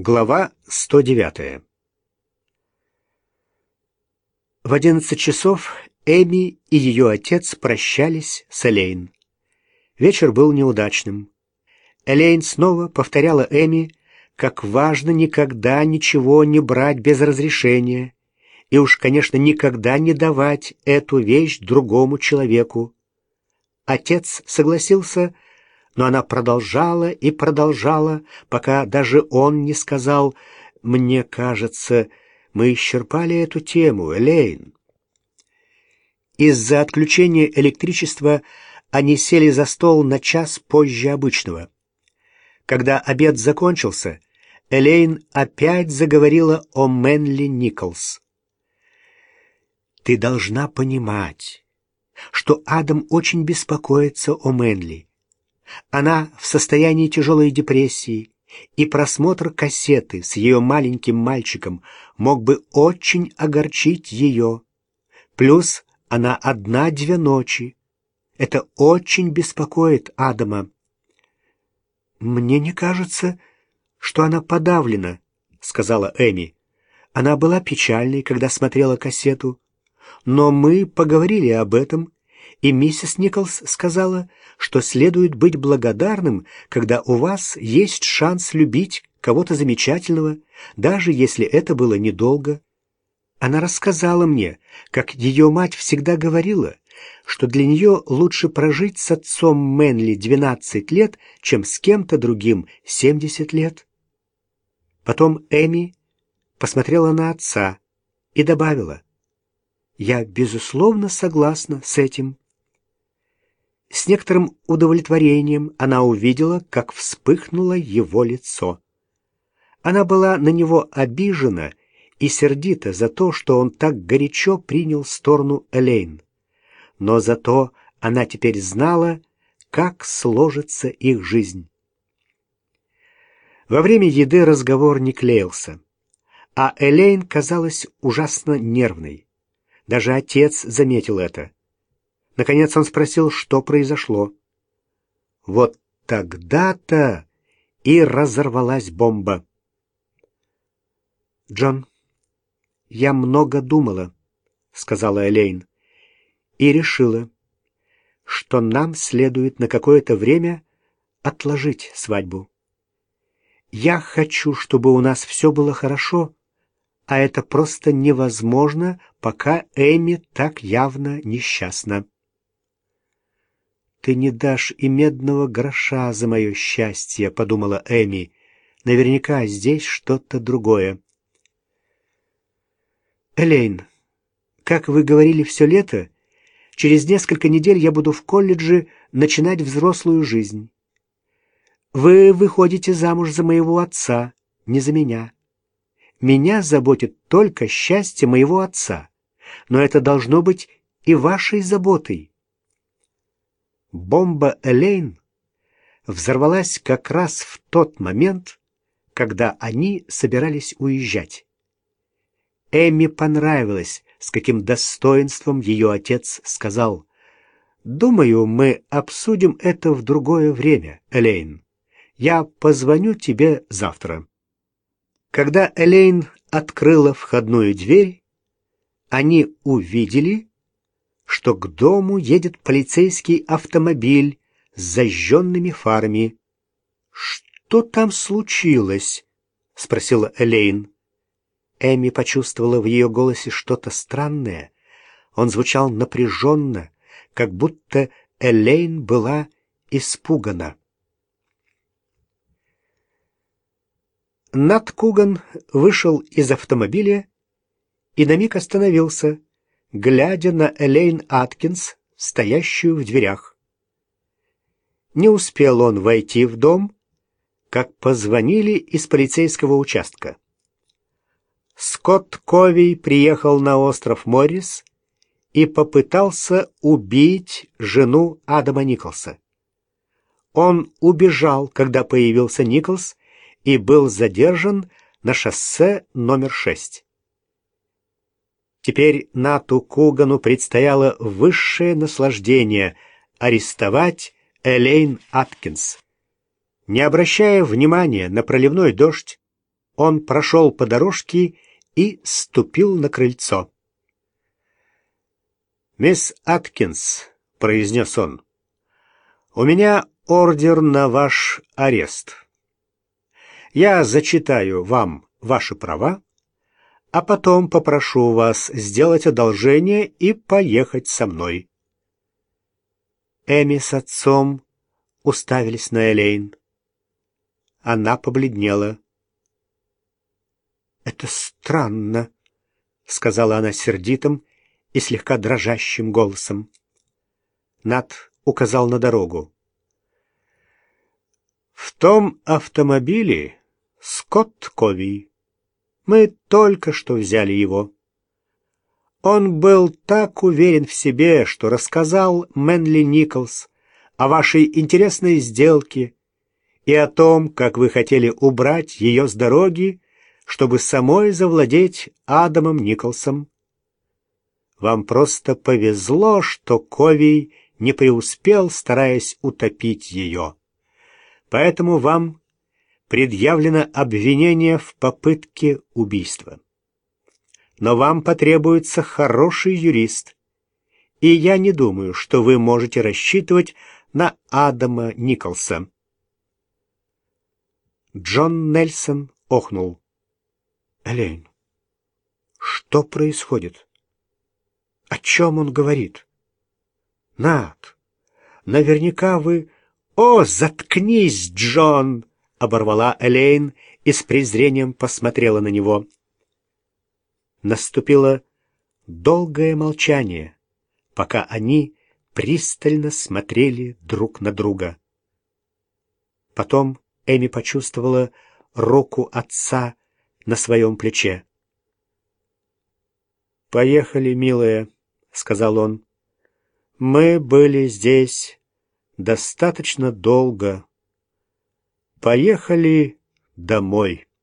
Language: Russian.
Глава 109 В одиннадцать часов Эми и ее отец прощались с Элейн. Вечер был неудачным. Элейн снова повторяла Эми, как важно никогда ничего не брать без разрешения, и уж, конечно, никогда не давать эту вещь другому человеку. Отец согласился, но она продолжала и продолжала, пока даже он не сказал «Мне кажется, мы исчерпали эту тему, Элейн». Из-за отключения электричества они сели за стол на час позже обычного. Когда обед закончился, Элейн опять заговорила о Мэнли Николс. «Ты должна понимать, что Адам очень беспокоится о Мэнли. Она в состоянии тяжелой депрессии, и просмотр кассеты с ее маленьким мальчиком мог бы очень огорчить ее. Плюс она одна-две ночи. Это очень беспокоит Адама. «Мне не кажется, что она подавлена», — сказала Эми. Она была печальной, когда смотрела кассету. Но мы поговорили об этом, и миссис Николс сказала, что следует быть благодарным, когда у вас есть шанс любить кого-то замечательного, даже если это было недолго. Она рассказала мне, как ее мать всегда говорила, что для нее лучше прожить с отцом Мэнли 12 лет, чем с кем-то другим 70 лет. Потом Эми посмотрела на отца и добавила, «Я, безусловно, согласна с этим». С некоторым удовлетворением она увидела, как вспыхнуло его лицо. Она была на него обижена и сердита за то, что он так горячо принял сторону Элейн. Но зато она теперь знала, как сложится их жизнь. Во время еды разговор не клеился, а Элейн казалась ужасно нервной. Даже отец заметил это. Наконец он спросил, что произошло. Вот тогда-то и разорвалась бомба. «Джон, я много думала», — сказала Элейн, — «и решила, что нам следует на какое-то время отложить свадьбу. Я хочу, чтобы у нас все было хорошо, а это просто невозможно, пока Эми так явно несчастна». «Ты не дашь и медного гроша за мое счастье», — подумала Эми. «Наверняка здесь что-то другое». «Элейн, как вы говорили все лето, через несколько недель я буду в колледже начинать взрослую жизнь. Вы выходите замуж за моего отца, не за меня. Меня заботит только счастье моего отца, но это должно быть и вашей заботой». Бомба Элейн взорвалась как раз в тот момент, когда они собирались уезжать. Эми понравилось, с каким достоинством ее отец сказал, «Думаю, мы обсудим это в другое время, Элейн. Я позвоню тебе завтра». Когда Элейн открыла входную дверь, они увидели, что к дому едет полицейский автомобиль с зажженными фарами. «Что там случилось?» — спросила Элейн. Эми почувствовала в ее голосе что-то странное. Он звучал напряженно, как будто Элейн была испугана. Нат Куган вышел из автомобиля и на миг остановился, глядя на Элейн Аткинс, стоящую в дверях. Не успел он войти в дом, как позвонили из полицейского участка. Скотт Ковий приехал на остров Моррис и попытался убить жену Адама Николса. Он убежал, когда появился Николс, и был задержан на шоссе номер шесть. Теперь Нату Кугану предстояло высшее наслаждение — арестовать Элейн Аткинс. Не обращая внимания на проливной дождь, он прошел по дорожке и ступил на крыльцо. «Мисс Аткинс», — произнес он, — «у меня ордер на ваш арест. Я зачитаю вам ваши права, а потом попрошу вас сделать одолжение и поехать со мной». Эми с отцом уставились на Элейн. Она побледнела. «Это странно», — сказала она сердитым и слегка дрожащим голосом. Нат указал на дорогу. «В том автомобиле Скотт Кови. Мы только что взяли его». Он был так уверен в себе, что рассказал Мэнли Николс о вашей интересной сделке и о том, как вы хотели убрать ее с дороги чтобы самой завладеть Адамом Николсом. Вам просто повезло, что Ковий не преуспел, стараясь утопить ее. Поэтому вам предъявлено обвинение в попытке убийства. Но вам потребуется хороший юрист, и я не думаю, что вы можете рассчитывать на Адама Николса. Джон Нельсон охнул. Элейн, что происходит? О чем он говорит? Над, наверняка вы... О, заткнись, Джон! Оборвала Элейн и с презрением посмотрела на него. Наступило долгое молчание, пока они пристально смотрели друг на друга. Потом Эми почувствовала руку отца на своем плече. «Поехали, милая», — сказал он. «Мы были здесь достаточно долго. Поехали домой».